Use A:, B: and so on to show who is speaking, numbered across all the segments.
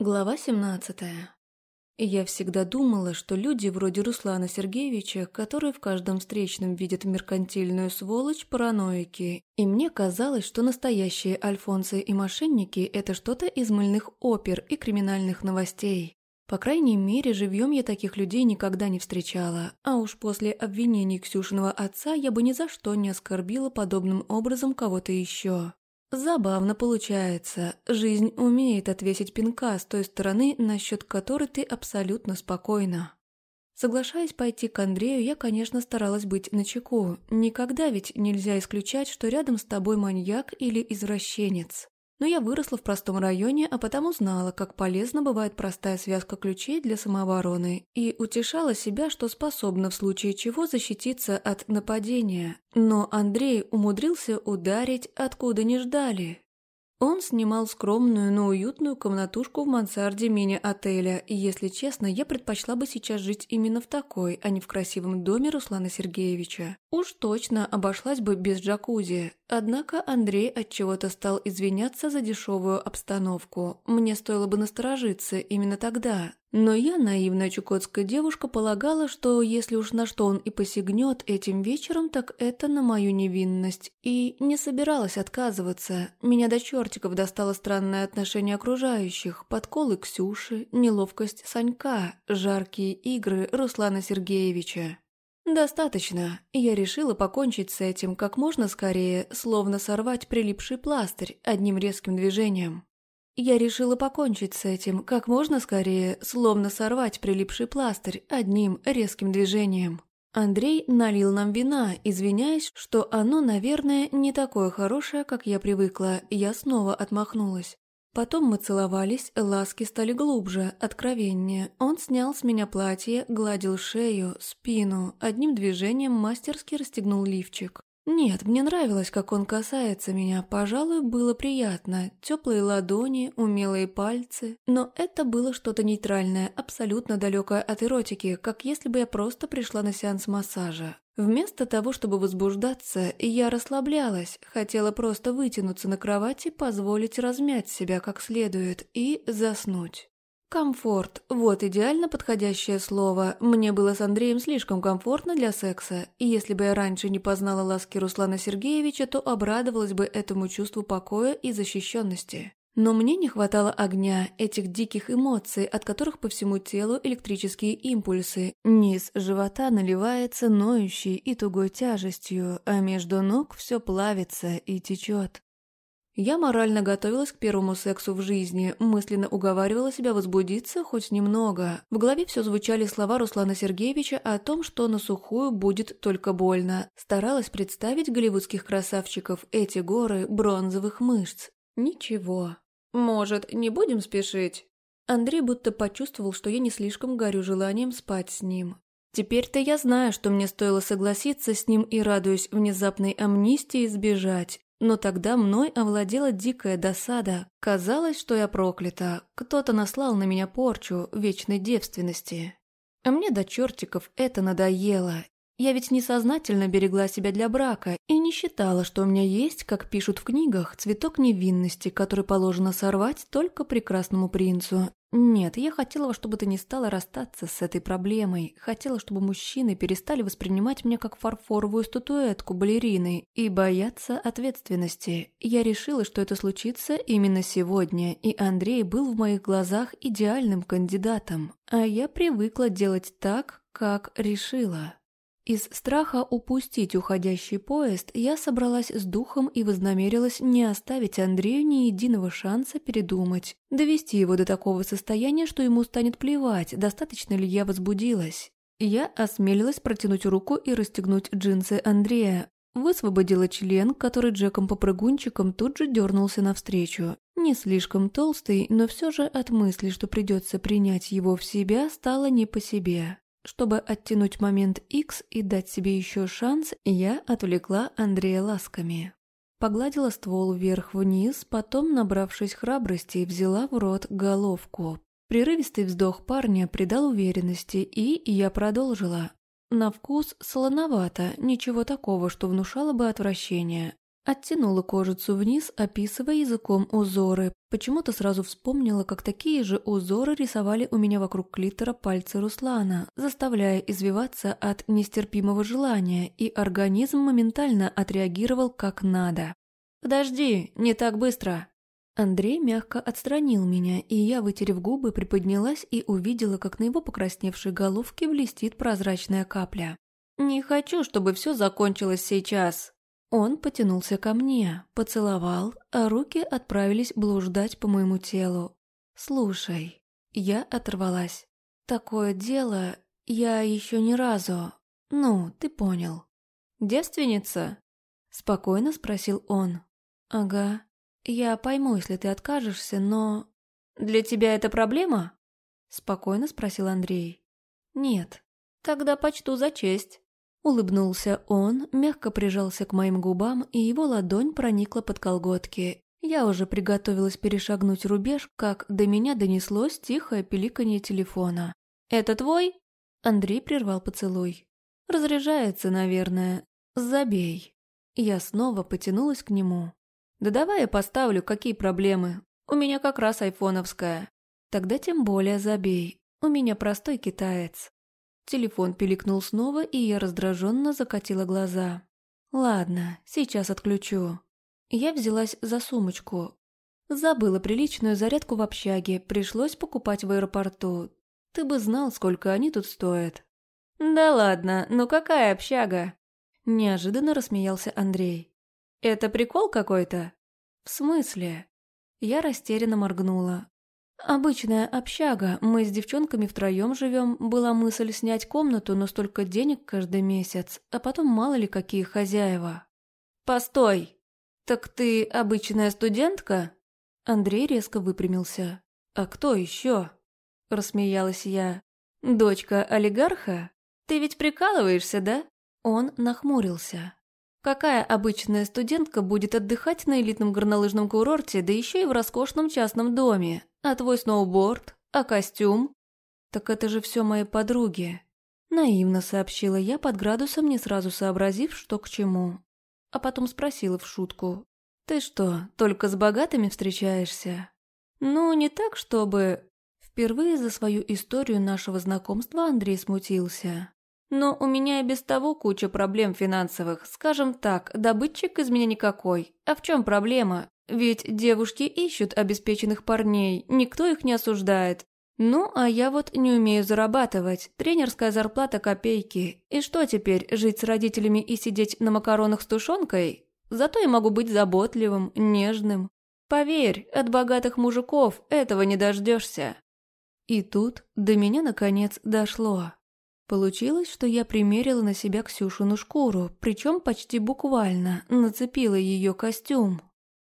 A: Глава 17. Я всегда думала, что люди вроде Руслана Сергеевича, которые в каждом встречном видят меркантильную сволочь, параноики, и мне казалось, что настоящие альфонсы и мошенники – это что-то из мыльных опер и криминальных новостей. По крайней мере, живьем я таких людей никогда не встречала, а уж после обвинений Ксюшиного отца я бы ни за что не оскорбила подобным образом кого-то еще. Забавно получается. Жизнь умеет отвесить пинка с той стороны, насчет которой ты абсолютно спокойна. Соглашаясь пойти к Андрею, я, конечно, старалась быть начеку. Никогда ведь нельзя исключать, что рядом с тобой маньяк или извращенец. Но я выросла в простом районе, а потому знала, как полезна бывает простая связка ключей для самообороны, и утешала себя, что способна в случае чего защититься от нападения. Но Андрей умудрился ударить, откуда не ждали. Он снимал скромную, но уютную комнатушку в мансарде мини-отеля, и, если честно, я предпочла бы сейчас жить именно в такой, а не в красивом доме Руслана Сергеевича. Уж точно обошлась бы без джакузи. Однако Андрей от чего то стал извиняться за дешевую обстановку. Мне стоило бы насторожиться именно тогда. Но я, наивная чукотская девушка, полагала, что если уж на что он и посягнет этим вечером, так это на мою невинность. И не собиралась отказываться. Меня до чертиков достало странное отношение окружающих, подколы Ксюши, неловкость Санька, жаркие игры Руслана Сергеевича. «Достаточно. Я решила покончить с этим как можно скорее, словно сорвать прилипший пластырь одним резким движением. Я решила покончить с этим как можно скорее, словно сорвать прилипший пластырь одним резким движением. Андрей налил нам вина, извиняясь, что оно, наверное, не такое хорошее, как я привыкла, я снова отмахнулась. Потом мы целовались, ласки стали глубже, откровеннее. Он снял с меня платье, гладил шею, спину, одним движением мастерски расстегнул лифчик. Нет, мне нравилось, как он касается меня, пожалуй, было приятно. Теплые ладони, умелые пальцы. Но это было что-то нейтральное, абсолютно далекое от эротики, как если бы я просто пришла на сеанс массажа. Вместо того, чтобы возбуждаться, я расслаблялась, хотела просто вытянуться на кровати, позволить размять себя как следует и заснуть. Комфорт – вот идеально подходящее слово. Мне было с Андреем слишком комфортно для секса, и если бы я раньше не познала ласки Руслана Сергеевича, то обрадовалась бы этому чувству покоя и защищенности. Но мне не хватало огня, этих диких эмоций, от которых по всему телу электрические импульсы. Низ живота наливается ноющей и тугой тяжестью, а между ног все плавится и течет. Я морально готовилась к первому сексу в жизни, мысленно уговаривала себя возбудиться хоть немного. В голове все звучали слова Руслана Сергеевича о том, что на сухую будет только больно. Старалась представить голливудских красавчиков, эти горы бронзовых мышц. Ничего. «Может, не будем спешить?» Андрей будто почувствовал, что я не слишком горю желанием спать с ним. Теперь-то я знаю, что мне стоило согласиться с ним и, радуясь внезапной амнистии, сбежать. Но тогда мной овладела дикая досада. Казалось, что я проклята. Кто-то наслал на меня порчу вечной девственности. А мне до чертиков это надоело. Я ведь несознательно берегла себя для брака и не считала, что у меня есть, как пишут в книгах, цветок невинности, который положено сорвать только прекрасному принцу. Нет, я хотела, чтобы ты не стала расстаться с этой проблемой. Хотела, чтобы мужчины перестали воспринимать меня как фарфоровую статуэтку балерины и бояться ответственности. Я решила, что это случится именно сегодня, и Андрей был в моих глазах идеальным кандидатом. А я привыкла делать так, как решила. Из страха упустить уходящий поезд я собралась с духом и вознамерилась не оставить Андрею ни единого шанса передумать, довести его до такого состояния, что ему станет плевать, достаточно ли я возбудилась. Я осмелилась протянуть руку и расстегнуть джинсы Андрея, высвободила член, который Джеком-попрыгунчиком тут же дернулся навстречу. Не слишком толстый, но все же от мысли, что придется принять его в себя, стало не по себе. Чтобы оттянуть момент X и дать себе еще шанс, я отвлекла Андрея ласками. Погладила ствол вверх-вниз, потом, набравшись храбрости, взяла в рот головку. Прерывистый вздох парня придал уверенности, и я продолжила. На вкус солоновато, ничего такого, что внушало бы отвращение. Оттянула кожицу вниз, описывая языком узоры. Почему-то сразу вспомнила, как такие же узоры рисовали у меня вокруг клитора пальцы Руслана, заставляя извиваться от нестерпимого желания, и организм моментально отреагировал как надо. «Подожди, не так быстро!» Андрей мягко отстранил меня, и я, вытерев губы, приподнялась и увидела, как на его покрасневшей головке блестит прозрачная капля. «Не хочу, чтобы все закончилось сейчас!» Он потянулся ко мне, поцеловал, а руки отправились блуждать по моему телу. «Слушай, я оторвалась. Такое дело я еще ни разу... Ну, ты понял». «Девственница?» – спокойно спросил он. «Ага. Я пойму, если ты откажешься, но...» «Для тебя это проблема?» – спокойно спросил Андрей. «Нет. Тогда почту за честь». Улыбнулся он, мягко прижался к моим губам, и его ладонь проникла под колготки. Я уже приготовилась перешагнуть рубеж, как до меня донеслось тихое пиликанье телефона. «Это твой?» Андрей прервал поцелуй. «Разряжается, наверное. Забей». Я снова потянулась к нему. «Да давай я поставлю, какие проблемы. У меня как раз айфоновская». «Тогда тем более забей. У меня простой китаец». Телефон пиликнул снова, и я раздраженно закатила глаза. «Ладно, сейчас отключу». Я взялась за сумочку. Забыла приличную зарядку в общаге, пришлось покупать в аэропорту. Ты бы знал, сколько они тут стоят. «Да ладно, ну какая общага?» Неожиданно рассмеялся Андрей. «Это прикол какой-то?» «В смысле?» Я растерянно моргнула. «Обычная общага, мы с девчонками втроем живем. Была мысль снять комнату, но столько денег каждый месяц, а потом мало ли какие хозяева». «Постой! Так ты обычная студентка?» Андрей резко выпрямился. «А кто еще?» Рассмеялась я. «Дочка олигарха? Ты ведь прикалываешься, да?» Он нахмурился. Какая обычная студентка будет отдыхать на элитном горнолыжном курорте, да еще и в роскошном частном доме? А твой сноуборд? А костюм? Так это же все мои подруги. Наивно сообщила я под градусом, не сразу сообразив, что к чему. А потом спросила в шутку. «Ты что, только с богатыми встречаешься?» «Ну, не так, чтобы...» Впервые за свою историю нашего знакомства Андрей смутился. Но у меня и без того куча проблем финансовых. Скажем так, добытчик из меня никакой. А в чем проблема? Ведь девушки ищут обеспеченных парней, никто их не осуждает. Ну, а я вот не умею зарабатывать. Тренерская зарплата копейки. И что теперь, жить с родителями и сидеть на макаронах с тушенкой? Зато я могу быть заботливым, нежным. Поверь, от богатых мужиков этого не дождешься. И тут до меня наконец дошло. Получилось, что я примерила на себя Ксюшину шкуру, причем почти буквально, нацепила ее костюм.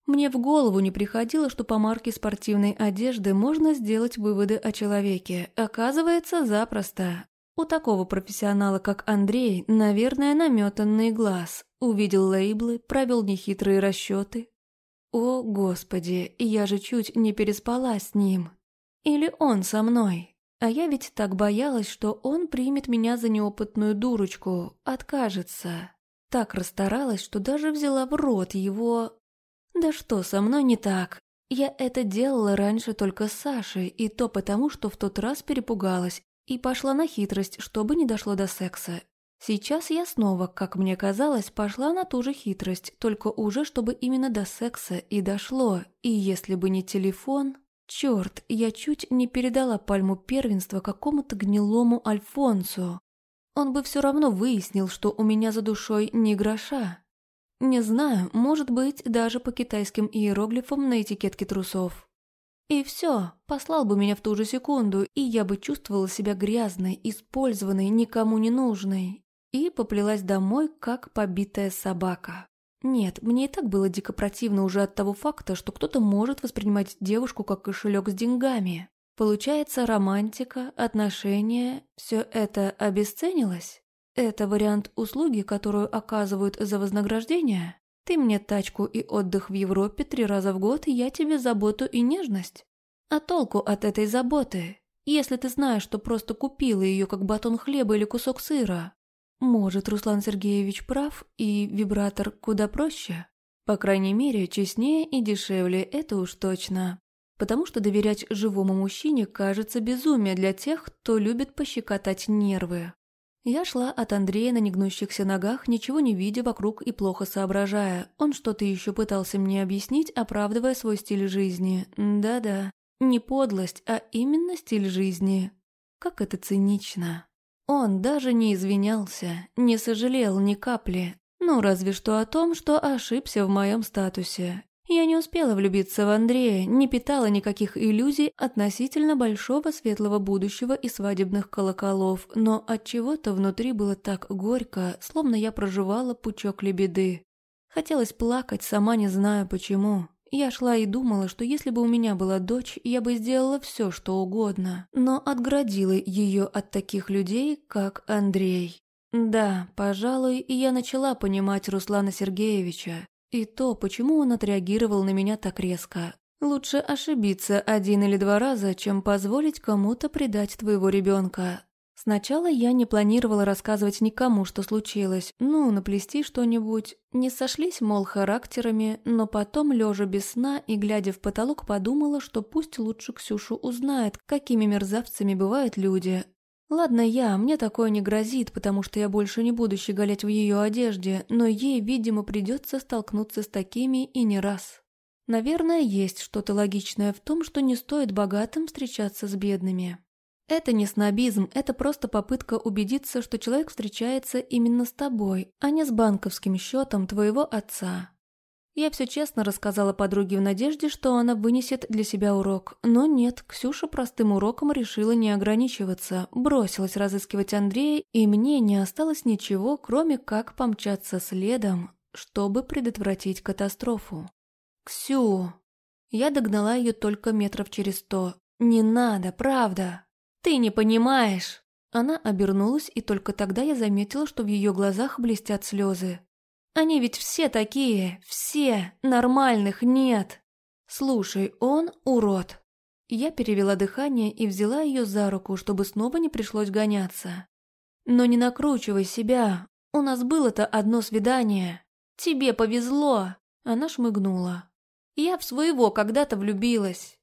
A: Мне в голову не приходило, что по марке спортивной одежды можно сделать выводы о человеке. Оказывается, запросто. У такого профессионала, как Андрей, наверное, наметанный глаз. Увидел лейблы, провел нехитрые расчеты. О, Господи, я же чуть не переспала с ним. Или он со мной. А я ведь так боялась, что он примет меня за неопытную дурочку, откажется. Так расстаралась, что даже взяла в рот его... Да что со мной не так? Я это делала раньше только с Сашей, и то потому, что в тот раз перепугалась и пошла на хитрость, чтобы не дошло до секса. Сейчас я снова, как мне казалось, пошла на ту же хитрость, только уже, чтобы именно до секса и дошло, и если бы не телефон... Черт, я чуть не передала пальму первенства какому-то гнилому Альфонсу. Он бы все равно выяснил, что у меня за душой не гроша. Не знаю, может быть, даже по китайским иероглифам на этикетке трусов. И все, послал бы меня в ту же секунду, и я бы чувствовала себя грязной, использованной, никому не нужной. И поплелась домой, как побитая собака. Нет, мне и так было дико противно уже от того факта, что кто-то может воспринимать девушку как кошелек с деньгами. Получается, романтика, отношения – все это обесценилось? Это вариант услуги, которую оказывают за вознаграждение? Ты мне тачку и отдых в Европе три раза в год, и я тебе заботу и нежность. А толку от этой заботы, если ты знаешь, что просто купила ее как батон хлеба или кусок сыра? Может, Руслан Сергеевич прав, и вибратор куда проще? По крайней мере, честнее и дешевле, это уж точно. Потому что доверять живому мужчине кажется безумие для тех, кто любит пощекотать нервы. Я шла от Андрея на негнущихся ногах, ничего не видя вокруг и плохо соображая. Он что-то еще пытался мне объяснить, оправдывая свой стиль жизни. Да-да, не подлость, а именно стиль жизни. Как это цинично. Он даже не извинялся, не сожалел ни капли. Ну, разве что о том, что ошибся в моем статусе. Я не успела влюбиться в Андрея, не питала никаких иллюзий относительно большого светлого будущего и свадебных колоколов, но от чего-то внутри было так горько, словно я проживала пучок лебеды. Хотелось плакать, сама не знаю почему. Я шла и думала, что если бы у меня была дочь, я бы сделала все, что угодно, но отградила ее от таких людей, как Андрей. Да, пожалуй, я начала понимать Руслана Сергеевича. И то, почему он отреагировал на меня так резко. Лучше ошибиться один или два раза, чем позволить кому-то предать твоего ребенка. Сначала я не планировала рассказывать никому, что случилось, ну, наплести что-нибудь. Не сошлись, мол, характерами, но потом, лежа без сна и глядя в потолок, подумала, что пусть лучше Ксюшу узнает, какими мерзавцами бывают люди, Ладно я, мне такое не грозит, потому что я больше не буду щеголять в ее одежде, но ей, видимо, придется столкнуться с такими и не раз. Наверное, есть что-то логичное в том, что не стоит богатым встречаться с бедными. Это не снобизм, это просто попытка убедиться, что человек встречается именно с тобой, а не с банковским счетом твоего отца. Я все честно рассказала подруге в надежде, что она вынесет для себя урок. Но нет, Ксюша простым уроком решила не ограничиваться, бросилась разыскивать Андрея, и мне не осталось ничего, кроме как помчаться следом, чтобы предотвратить катастрофу. «Ксю!» Я догнала ее только метров через сто. «Не надо, правда!» «Ты не понимаешь!» Она обернулась, и только тогда я заметила, что в ее глазах блестят слезы. Они ведь все такие, все, нормальных нет. Слушай, он урод. Я перевела дыхание и взяла ее за руку, чтобы снова не пришлось гоняться. Но не накручивай себя, у нас было-то одно свидание. Тебе повезло. Она шмыгнула. Я в своего когда-то влюбилась.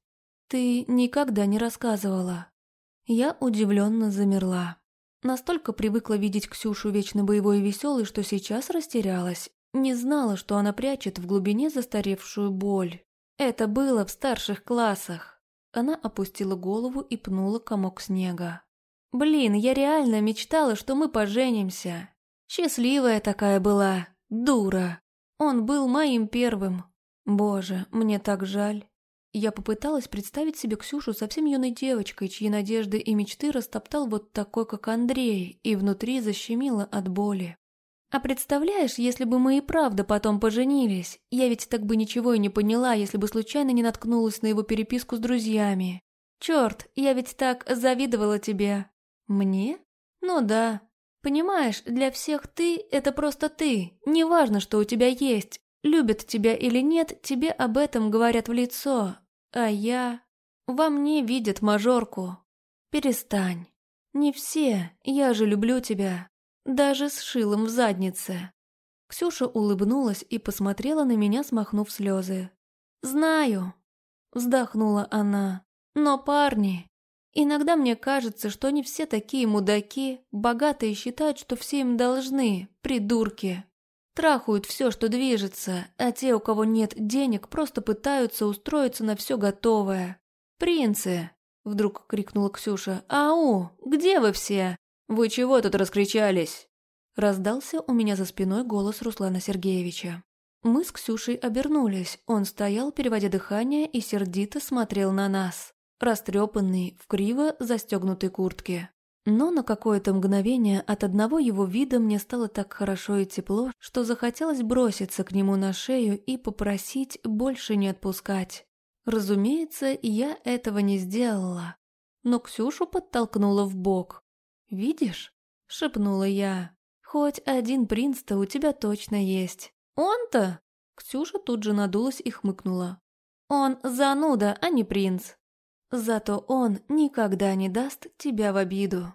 A: Ты никогда не рассказывала. Я удивленно замерла. Настолько привыкла видеть Ксюшу вечно боевой и веселой, что сейчас растерялась. Не знала, что она прячет в глубине застаревшую боль. Это было в старших классах. Она опустила голову и пнула комок снега. «Блин, я реально мечтала, что мы поженимся. Счастливая такая была, дура. Он был моим первым. Боже, мне так жаль. Я попыталась представить себе Ксюшу совсем юной девочкой, чьи надежды и мечты растоптал вот такой, как Андрей, и внутри защемило от боли. А представляешь, если бы мы и правда потом поженились? Я ведь так бы ничего и не поняла, если бы случайно не наткнулась на его переписку с друзьями. Черт, я ведь так завидовала тебе. Мне? Ну да. Понимаешь, для всех ты – это просто ты. Неважно, что у тебя есть. Любят тебя или нет, тебе об этом говорят в лицо. А я... Во мне видят мажорку. Перестань. Не все, я же люблю тебя. Даже с шилом в заднице. Ксюша улыбнулась и посмотрела на меня, смахнув слезы. «Знаю», — вздохнула она. «Но парни, иногда мне кажется, что они все такие мудаки, богатые считают, что все им должны, придурки. Трахают все, что движется, а те, у кого нет денег, просто пытаются устроиться на все готовое. «Принцы!» — вдруг крикнула Ксюша. «Ау! Где вы все? Вы чего тут раскричались?» Раздался у меня за спиной голос Руслана Сергеевича. Мы с Ксюшей обернулись. Он стоял, переводя дыхание, и сердито смотрел на нас. Растрепанный, в криво застегнутой куртке. Но на какое-то мгновение от одного его вида мне стало так хорошо и тепло, что захотелось броситься к нему на шею и попросить больше не отпускать. Разумеется, я этого не сделала, но Ксюшу подтолкнула в бок. «Видишь?» — шепнула я. «Хоть один принц-то у тебя точно есть». «Он-то?» Ксюша тут же надулась и хмыкнула. «Он зануда, а не принц. Зато он никогда не даст тебя в обиду».